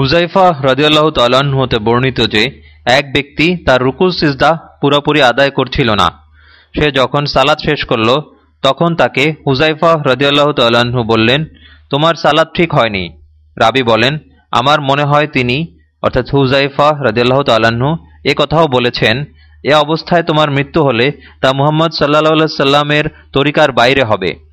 হুজাইফা হ্রদিয়াল্লাহ তালাহ হতে বর্ণিত যে, এক ব্যক্তি তার রুকুল সিজদা পুরোপুরি আদায় করছিল না। সে যখন সালাদ শেষ করল, তখন তাকে হুজাইফা হ্রদিয়াল্লাহ তাল্লাহ্ন বললেন, তোমার সালাদ ঠিক হয়নি। রাবি বলেন, আমার মনে হয় তিনি, অর্থাৎ হুজাইফা হ্রদিয়াল্লাহ তাল্লাহ্ন এ কথাও বলেছেন, এ অবস্থায় তোমার মৃত্যু হলে তা মুহাম্মদ সাল্লাহ সাল্লামের তরিকার বাইরে হবে।